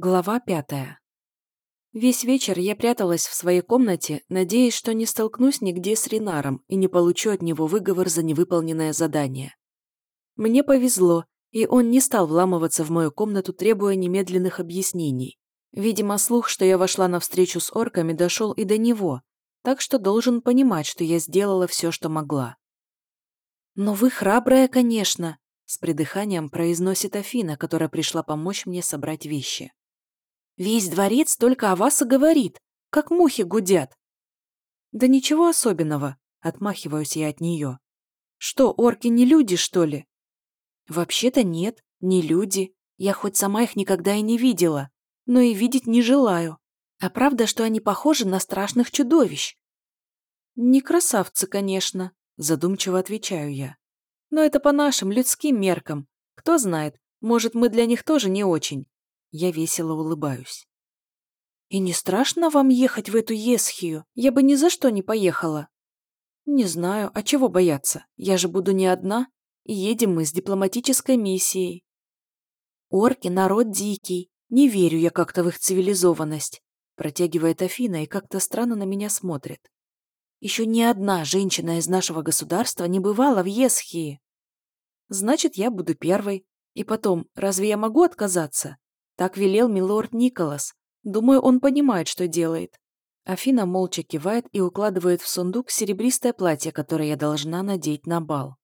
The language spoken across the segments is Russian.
Глава пятая. Весь вечер я пряталась в своей комнате, надеясь, что не столкнусь нигде с Ренаром и не получу от него выговор за невыполненное задание. Мне повезло, и он не стал вламываться в мою комнату, требуя немедленных объяснений. Видимо, слух, что я вошла на встречу с орками, дошел и до него, так что должен понимать, что я сделала все, что могла. «Но вы храбрая, конечно», — с придыханием произносит Афина, которая пришла помочь мне собрать вещи. Весь дворец только о вас и говорит, как мухи гудят. Да ничего особенного, отмахиваюсь я от нее. Что, орки не люди, что ли? Вообще-то нет, не люди. Я хоть сама их никогда и не видела, но и видеть не желаю. А правда, что они похожи на страшных чудовищ? Не красавцы, конечно, задумчиво отвечаю я. Но это по нашим людским меркам. Кто знает, может, мы для них тоже не очень. Я весело улыбаюсь. «И не страшно вам ехать в эту Есхию? Я бы ни за что не поехала». «Не знаю, а чего бояться? Я же буду не одна, и едем мы с дипломатической миссией». «Орки — народ дикий. Не верю я как-то в их цивилизованность», протягивает Афина и как-то странно на меня смотрит. «Еще ни одна женщина из нашего государства не бывала в Есхии». «Значит, я буду первой. И потом, разве я могу отказаться? Так велел милорд Николас. Думаю, он понимает, что делает. Афина молча кивает и укладывает в сундук серебристое платье, которое я должна надеть на бал.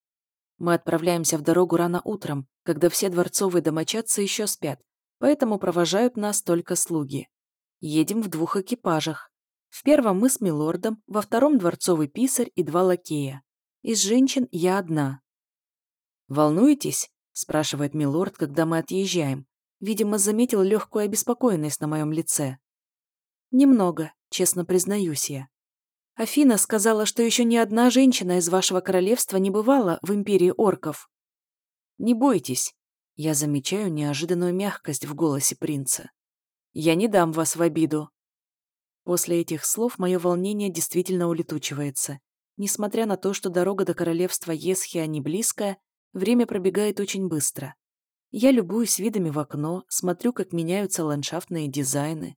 Мы отправляемся в дорогу рано утром, когда все дворцовые домочадцы еще спят, поэтому провожают нас только слуги. Едем в двух экипажах. В первом мы с милордом, во втором дворцовый писарь и два лакея. Из женщин я одна. «Волнуетесь?» – спрашивает милорд, когда мы отъезжаем, Видимо, заметил легкую обеспокоенность на моем лице. Немного, честно признаюсь я. Афина сказала, что еще ни одна женщина из вашего королевства не бывала в империи орков. Не бойтесь. Я замечаю неожиданную мягкость в голосе принца. Я не дам вас в обиду. После этих слов мое волнение действительно улетучивается. Несмотря на то, что дорога до королевства Есхия не близкая, время пробегает очень быстро. Я любуюсь видами в окно, смотрю, как меняются ландшафтные дизайны.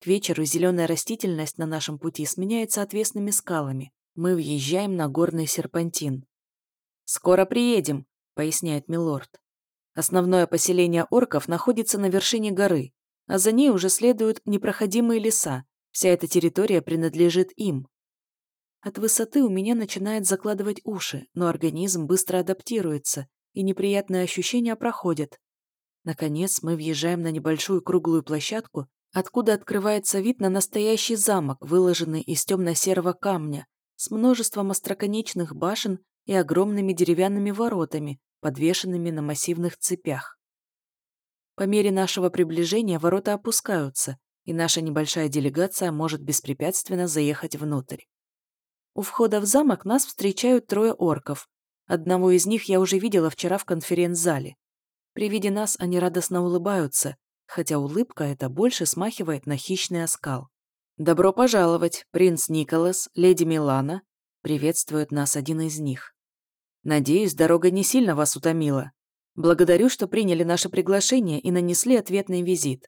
К вечеру зеленая растительность на нашем пути сменяется отвесными скалами. Мы въезжаем на горный серпантин. «Скоро приедем», — поясняет милорд. Основное поселение орков находится на вершине горы, а за ней уже следуют непроходимые леса. Вся эта территория принадлежит им. От высоты у меня начинает закладывать уши, но организм быстро адаптируется и неприятные ощущения проходят. Наконец мы въезжаем на небольшую круглую площадку, откуда открывается вид на настоящий замок, выложенный из темно-серого камня, с множеством остроконечных башен и огромными деревянными воротами, подвешенными на массивных цепях. По мере нашего приближения ворота опускаются, и наша небольшая делегация может беспрепятственно заехать внутрь. У входа в замок нас встречают трое орков, Одного из них я уже видела вчера в конференц-зале. При виде нас они радостно улыбаются, хотя улыбка эта больше смахивает на хищный оскал. «Добро пожаловать, принц Николас, леди Милана», приветствует нас один из них. «Надеюсь, дорога не сильно вас утомила. Благодарю, что приняли наше приглашение и нанесли ответный визит».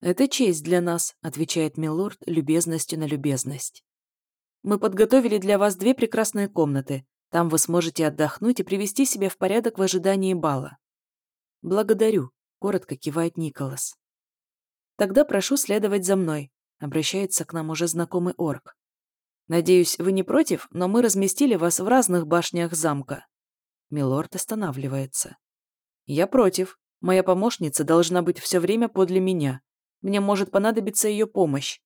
«Это честь для нас», — отвечает милорд любезностью на любезность. «Мы подготовили для вас две прекрасные комнаты, там вы сможете отдохнуть и привести себя в порядок в ожидании бала. Благодарю, коротко кивает Николас. Тогда прошу следовать за мной, обращается к нам уже знакомый орк. Надеюсь, вы не против, но мы разместили вас в разных башнях замка. Милорд останавливается. Я против. Моя помощница должна быть все время подле меня. Мне может понадобиться ее помощь.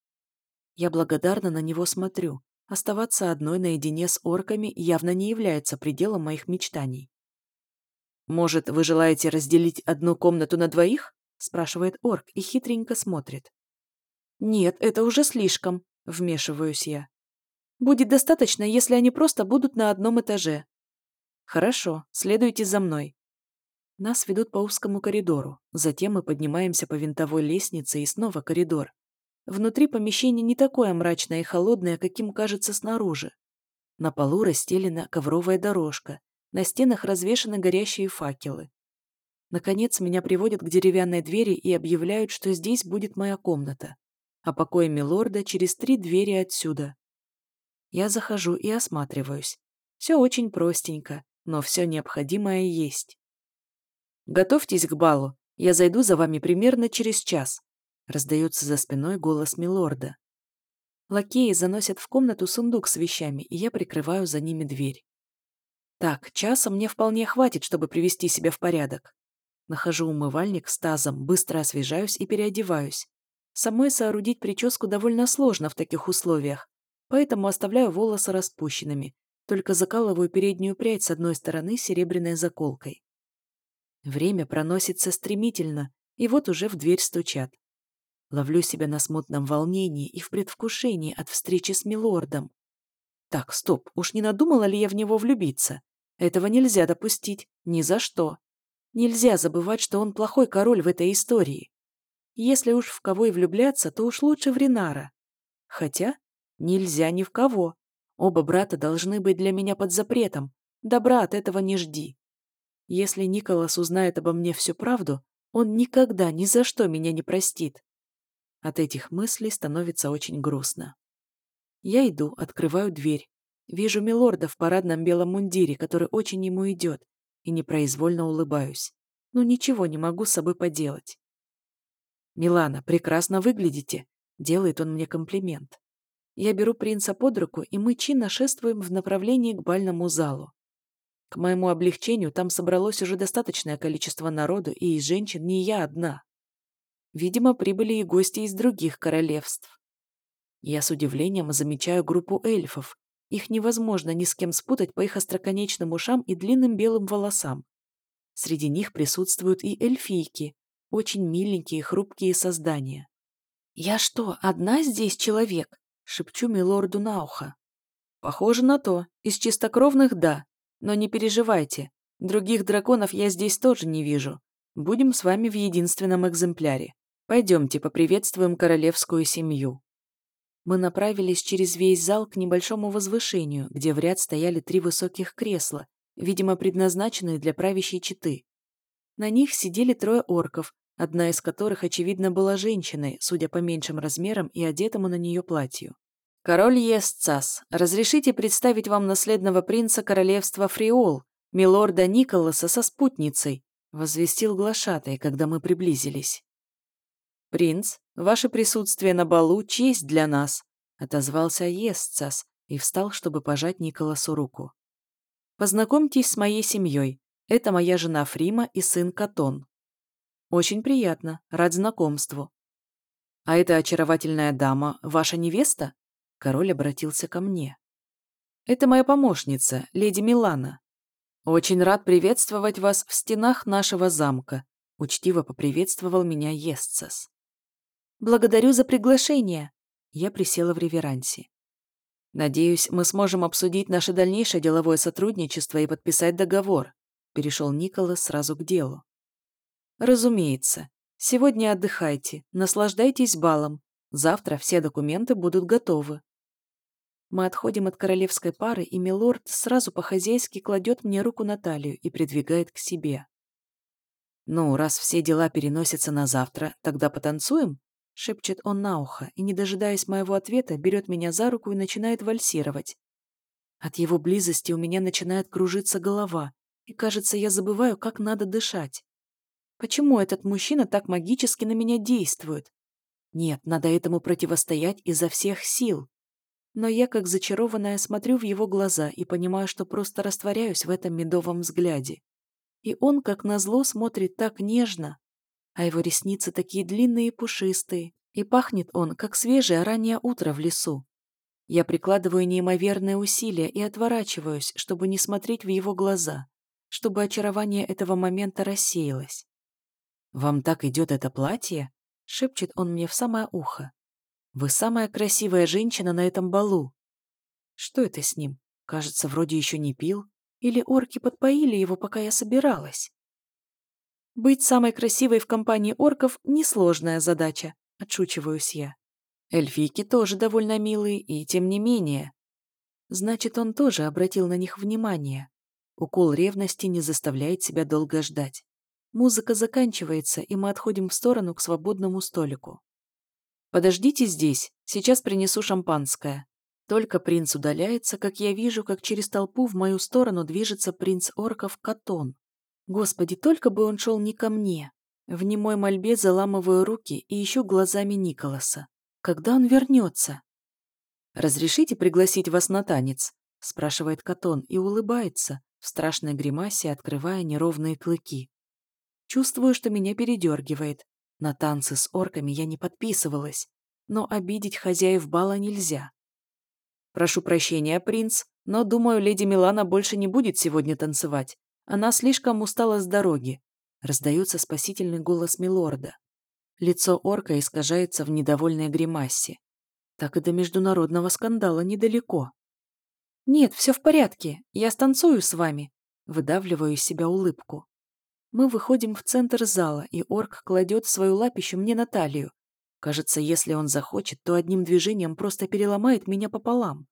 Я благодарно на него смотрю. Оставаться одной наедине с орками явно не является пределом моих мечтаний. «Может, вы желаете разделить одну комнату на двоих?» спрашивает орк и хитренько смотрит. «Нет, это уже слишком», — вмешиваюсь я. «Будет достаточно, если они просто будут на одном этаже». «Хорошо, следуйте за мной». Нас ведут по узкому коридору, затем мы поднимаемся по винтовой лестнице и снова коридор. Внутри помещение не такое мрачное и холодное, каким кажется снаружи. На полу расстелена ковровая дорожка, на стенах развешаны горящие факелы. Наконец меня приводят к деревянной двери и объявляют, что здесь будет моя комната, а покои милорда через три двери отсюда. Я захожу и осматриваюсь. Все очень простенько, но все необходимое есть. «Готовьтесь к балу, я зайду за вами примерно через час», раздается за спиной голос милорда. Лакеи заносят в комнату сундук с вещами, и я прикрываю за ними дверь. Так, часа мне вполне хватит, чтобы привести себя в порядок. Нахожу умывальник с тазом, быстро освежаюсь и переодеваюсь. Самой соорудить прическу довольно сложно в таких условиях, поэтому оставляю волосы распущенными, только закалываю переднюю прядь с одной стороны серебряной заколкой. Время проносится стремительно, и вот уже в дверь стучат. Ловлю себя на смутном волнении и в предвкушении от встречи с милордом. Так, стоп, уж не надумала ли я в него влюбиться? Этого нельзя допустить, ни за что. Нельзя забывать, что он плохой король в этой истории. Если уж в кого и влюбляться, то уж лучше в Ринара. Хотя нельзя ни в кого. Оба брата должны быть для меня под запретом. Добра от этого не жди. Если Николас узнает обо мне всю правду, он никогда ни за что меня не простит. От этих мыслей становится очень грустно. Я иду, открываю дверь. Вижу милорда в парадном белом мундире, который очень ему идет, и непроизвольно улыбаюсь. Но ничего не могу с собой поделать. «Милана, прекрасно выглядите», — делает он мне комплимент. Я беру принца под руку, и мы чинно шествуем в направлении к бальному залу. К моему облегчению там собралось уже достаточное количество народу, и из женщин не я одна. Видимо, прибыли и гости из других королевств. Я с удивлением замечаю группу эльфов. Их невозможно ни с кем спутать по их остроконечным ушам и длинным белым волосам. Среди них присутствуют и эльфийки, очень миленькие хрупкие создания. «Я что, одна здесь человек?» — шепчу милорду на ухо. «Похоже на то. Из чистокровных — да. Но не переживайте. Других драконов я здесь тоже не вижу. Будем с вами в единственном экземпляре. Пойдемте поприветствуем королевскую семью». Мы направились через весь зал к небольшому возвышению, где в ряд стояли три высоких кресла, видимо, предназначенные для правящей четы. На них сидели трое орков, одна из которых, очевидно, была женщиной, судя по меньшим размерам и одетому на нее платью. «Король Есцас, разрешите представить вам наследного принца королевства Фриол, милорда Николаса со спутницей», возвестил глашатай, когда мы приблизились. «Принц, ваше присутствие на балу — честь для нас», — отозвался Есцас и встал, чтобы пожать Николасу руку. «Познакомьтесь с моей семьей. Это моя жена Фрима и сын Катон». «Очень приятно. Рад знакомству». «А эта очаровательная дама — ваша невеста?» Король обратился ко мне. «Это моя помощница, леди Милана. Очень рад приветствовать вас в стенах нашего замка», учтиво поприветствовал меня Есцес. «Благодарю за приглашение!» Я присела в реверансе. «Надеюсь, мы сможем обсудить наше дальнейшее деловое сотрудничество и подписать договор», перешел Николас сразу к делу. «Разумеется. Сегодня отдыхайте, наслаждайтесь балом. Завтра все документы будут готовы». Мы отходим от королевской пары, и милорд сразу по-хозяйски кладет мне руку на талию и придвигает к себе. «Ну, раз все дела переносятся на завтра, тогда потанцуем?» Шепчет он на ухо и, не дожидаясь моего ответа, берет меня за руку и начинает вальсировать. От его близости у меня начинает кружиться голова, и, кажется, я забываю, как надо дышать. Почему этот мужчина так магически на меня действует? Нет, надо этому противостоять изо всех сил. Но я, как зачарованная, смотрю в его глаза и понимаю, что просто растворяюсь в этом медовом взгляде. И он, как назло, смотрит так нежно, а его ресницы такие длинные и пушистые, и пахнет он, как свежее раннее утро в лесу. Я прикладываю неимоверные усилия и отворачиваюсь, чтобы не смотреть в его глаза, чтобы очарование этого момента рассеялось. «Вам так идет это платье?» — шепчет он мне в самое ухо. «Вы самая красивая женщина на этом балу». Что это с ним? Кажется, вроде еще не пил. Или орки подпоили его, пока я собиралась? Быть самой красивой в компании орков – несложная задача, отшучиваюсь я. Эльфийки тоже довольно милые, и тем не менее. Значит, он тоже обратил на них внимание. Укол ревности не заставляет себя долго ждать. Музыка заканчивается, и мы отходим в сторону к свободному столику. «Подождите здесь, сейчас принесу шампанское». Только принц удаляется, как я вижу, как через толпу в мою сторону движется принц орков Катон. Господи, только бы он шел не ко мне. В немой мольбе заламываю руки и ищу глазами Николаса. Когда он вернется? «Разрешите пригласить вас на танец?» – спрашивает Катон и улыбается, в страшной гримасе открывая неровные клыки. Чувствую, что меня передергивает. На танцы с орками я не подписывалась, но обидеть хозяев бала нельзя. «Прошу прощения, принц, но, думаю, леди Милана больше не будет сегодня танцевать. Она слишком устала с дороги», — раздается спасительный голос милорда. Лицо орка искажается в недовольной гримасе. Так и до международного скандала недалеко. «Нет, все в порядке, я станцую с вами», — выдавливаю из себя улыбку. Мы выходим в центр зала, и орк кладет свою лапищу мне на талию. Кажется, если он захочет, то одним движением просто переломает меня пополам.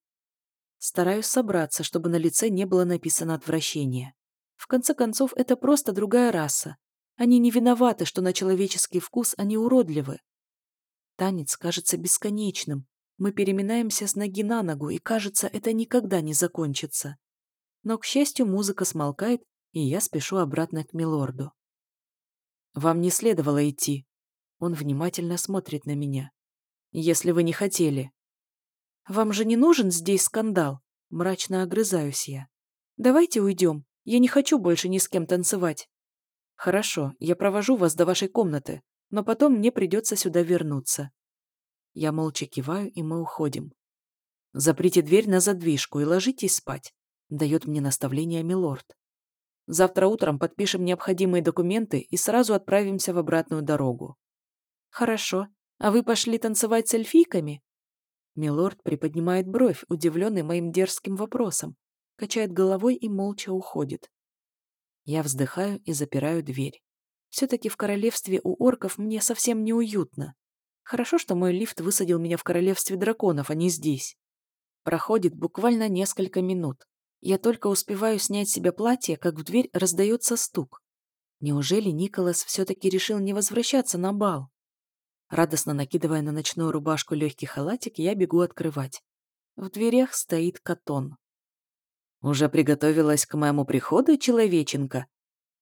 Стараюсь собраться, чтобы на лице не было написано отвращение. В конце концов, это просто другая раса. Они не виноваты, что на человеческий вкус они уродливы. Танец кажется бесконечным. Мы переминаемся с ноги на ногу, и кажется, это никогда не закончится. Но, к счастью, музыка смолкает, и я спешу обратно к милорду. «Вам не следовало идти». Он внимательно смотрит на меня. «Если вы не хотели». «Вам же не нужен здесь скандал?» Мрачно огрызаюсь я. «Давайте уйдем. Я не хочу больше ни с кем танцевать. Хорошо, я провожу вас до вашей комнаты, но потом мне придется сюда вернуться. Я молча киваю, и мы уходим. Заприте дверь на задвижку и ложитесь спать, дает мне наставление милорд. Завтра утром подпишем необходимые документы и сразу отправимся в обратную дорогу. Хорошо. А вы пошли танцевать с эльфийками? Милорд приподнимает бровь, удивленный моим дерзким вопросом, качает головой и молча уходит. Я вздыхаю и запираю дверь. Все-таки в королевстве у орков мне совсем неуютно. Хорошо, что мой лифт высадил меня в королевстве драконов, а не здесь. Проходит буквально несколько минут. Я только успеваю снять себе платье, как в дверь раздается стук. Неужели Николас все-таки решил не возвращаться на бал? Радостно накидывая на ночную рубашку легкий халатик, я бегу открывать. В дверях стоит Катон. «Уже приготовилась к моему приходу, человеченка?»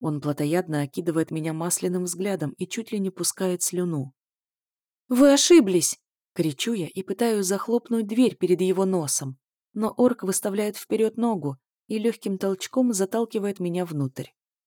Он плотоядно окидывает меня масляным взглядом и чуть ли не пускает слюну. «Вы ошиблись!» — кричу я и пытаюсь захлопнуть дверь перед его носом. Но орк выставляет вперед ногу и легким толчком заталкивает меня внутрь.